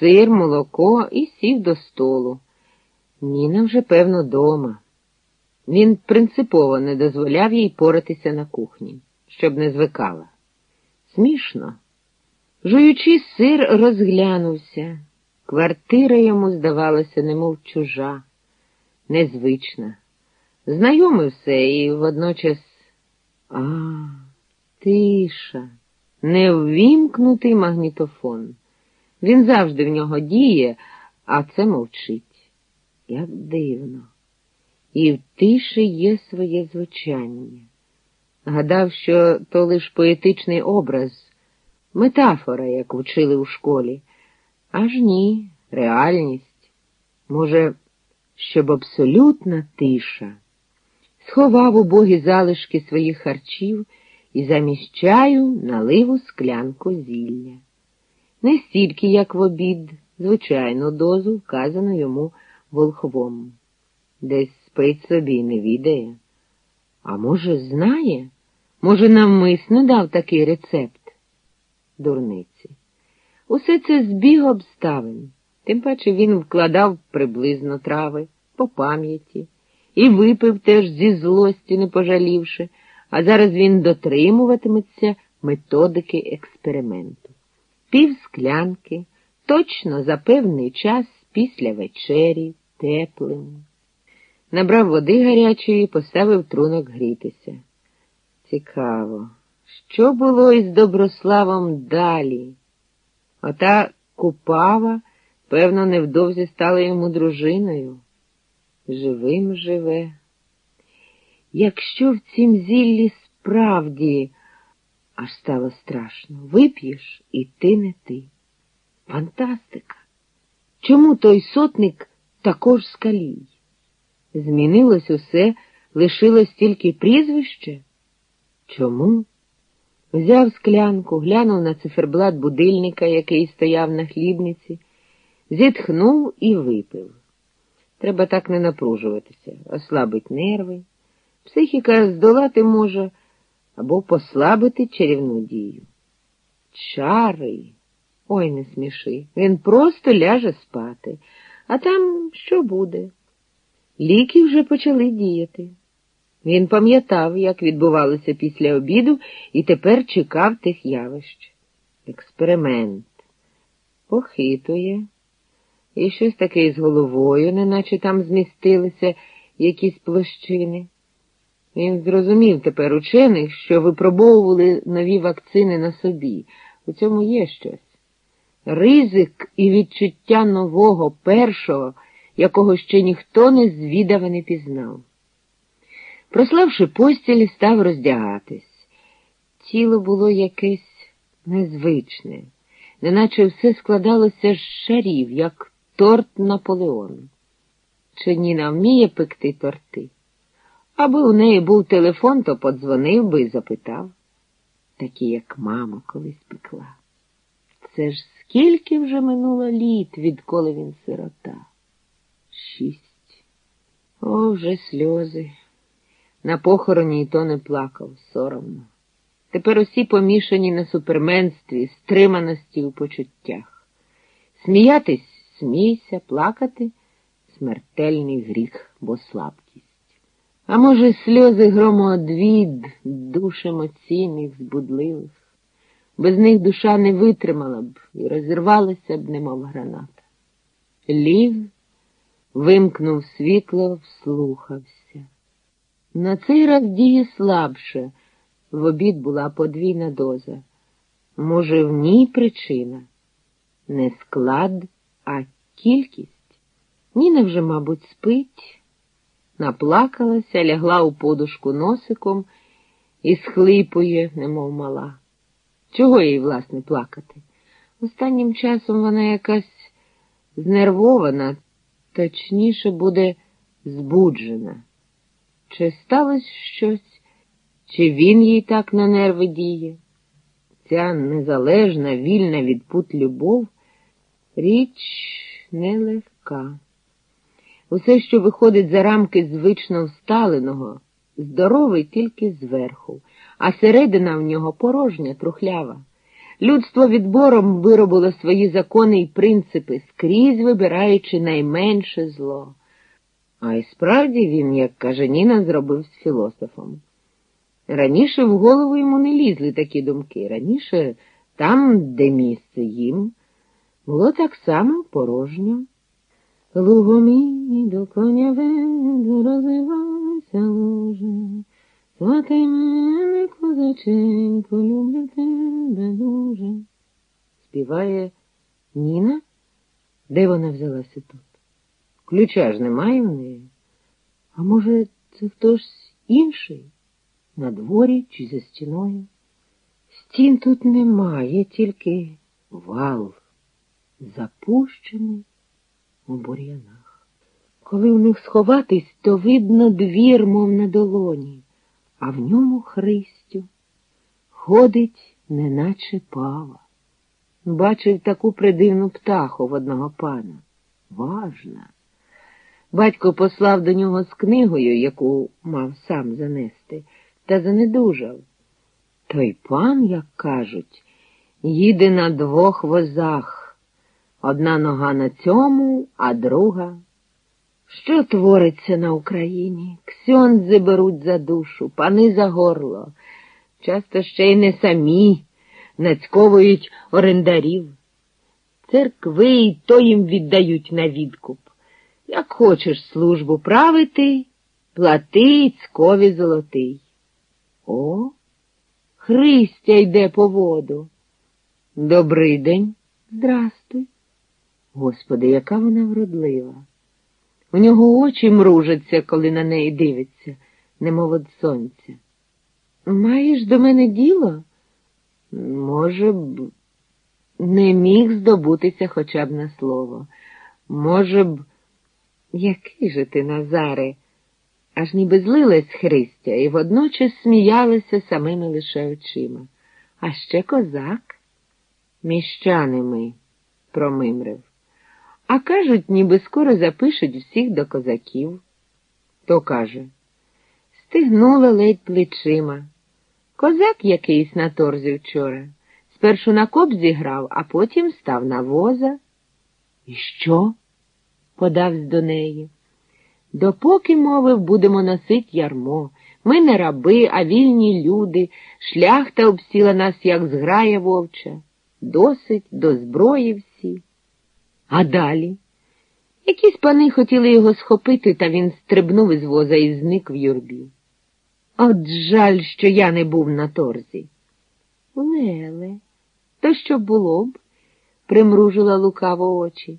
сир, молоко і сів до столу. Ніна вже, певно, дома. Він принципово не дозволяв їй поратися на кухні, щоб не звикала. Смішно. Жуючи сир, розглянувся. Квартира йому здавалася, немов чужа, незвична. Знайомий все і водночас а, тиша, неввімкнутий магнітофон. Він завжди в нього діє, а це мовчить. Як дивно. І в тиші є своє звучання. Гадав, що то лиш поетичний образ, метафора, як вчили у школі. Аж ні, реальність. Може, щоб абсолютна тиша сховав убогі залишки своїх харчів і замість чаю налив у склянку зілля. Не стільки, як в обід, звичайну дозу, вказану йому волхвом. Десь спить собі не відає. А може, знає? Може, навмисно дав такий рецепт? Дурниці. Усе це збіг обставин. Тим паче він вкладав приблизно трави по пам'яті і випив теж зі злості, не пожалівши, а зараз він дотримуватиметься методики експерименту. Пів склянки, точно за певний час після вечері, теплим. Набрав води гарячої поставив трунок грітися. Цікаво, що було із Доброславом далі? Ота купава, певно, невдовзі стала йому дружиною. Живим живе. Якщо в цім зіллі справді аж стало страшно, вип'єш і ти не ти. Фантастика. Чому той сотник також скалій? Змінилось усе, лишилось тільки прізвище? Чому? Взяв склянку, глянув на циферблат будильника, який стояв на хлібниці, зітхнув і випив. Треба так не напружуватися, ослабить нерви. Психіка здолати може або послабити чарівну дію. Чари. Ой, не сміши. Він просто ляже спати, а там що буде? Ліки вже почали діяти. Він пам'ятав, як відбувалося після обіду, і тепер чекав тих явищ. Експеримент. Похитує. І щось таке з головою, неначе там змістилися якісь площини. Він зрозумів тепер учених, що випробовували нові вакцини на собі. У цьому є щось. Ризик і відчуття нового, першого, якого ще ніхто не звідав і не пізнав. Прославши постіль, став роздягатись. Тіло було якесь незвичне, неначе все складалося з шарів, як торт Наполеон. Чи Ніна вміє пекти торти? Аби у неї був телефон, то подзвонив би і запитав, такі, як мама колись пекла. Це ж скільки вже минуло літ, відколи він сирота? Шість. О, вже сльози. На похороні і то не плакав, соромно. Тепер усі помішані на суперменстві, стриманості у почуттях. Сміятись смійся, плакати смертельний гріх, бо слабкість. А може, сльози громоодвід, душ емоційних, збудливих. Без них душа не витримала б і розірвалася б, немов граната. Лів вимкнув світло, вслухався. На цей раз діє слабше. В обід була подвійна доза. Може, в ній причина? Не склад, а кількість. Ніна вже, мабуть, спить, наплакалася, лягла у подушку носиком і схлипує, немов мала. Чого їй, власне, плакати? Останнім часом вона якась знервована, точніше буде збуджена. Чи сталося щось, чи він їй так на нерви діє? Ця незалежна, вільна від пут любов річ нелегка. Усе, що виходить за рамки звично всталеного, здоровий тільки зверху, а середина в нього порожня, трухлява. Людство відбором виробило свої закони і принципи, скрізь вибираючи найменше зло. А й справді він, як каже Ніна, зробив з філософом. Раніше в голову йому не лізли такі думки. Раніше там, де місце їм, було так само порожньо. Лугомі до коня веде, розвивайся луже. Сватай мене, козаченько, люблю тебе дуже. Співає Ніна? Де вона взялася тут? Ключа ж немає в неї. А може, це хтось інший? На дворі чи за стіною? Стін тут немає, тільки вал запущений у бур'янах. Коли в них сховатись, то видно двір, мов на долоні, а в ньому Христю ходить, неначе пава. Бачив таку придивну птаху в одного пана. Важна. Батько послав до нього з книгою, яку мав сам занести, та занедужав. Той пан, як кажуть, їде на двох возах. Одна нога на цьому, а друга. Що твориться на Україні? Ксьонзи беруть за душу, пани за горло. Часто ще й не самі нацьковують орендарів. Церкви й то їм віддають на відкуп. Як хочеш службу правити, плати цькові золотий. О, Христя йде по воду. Добрий день. Здрастуй. Господи, яка вона вродлива. У нього очі мружаться, коли на неї дивиться, немов від сонця. Маєш до мене діло? Може б, не міг здобутися хоча б на слово. Може б, який же ти, Назаре, аж ніби злилась Христя і водночас сміялася самими лише очима. А ще козак? Міщани ми, промимрив. А кажуть, ніби скоро запишуть всіх до козаків. То каже, стигнула ледь плечима. Козак якийсь на торзі вчора. Спершу на коп зіграв, а потім став на воза. І що? подавсь до неї. Допоки, мовив, будемо носить ярмо. Ми не раби, а вільні люди, шляхта обсіла нас, як зграя вовча. Досить до зброї. А далі? Якісь пани хотіли його схопити, та він стрибнув із воза і зник в юрбі. От жаль, що я не був на торзі. Леле, то що було б? примружила лукаво очі.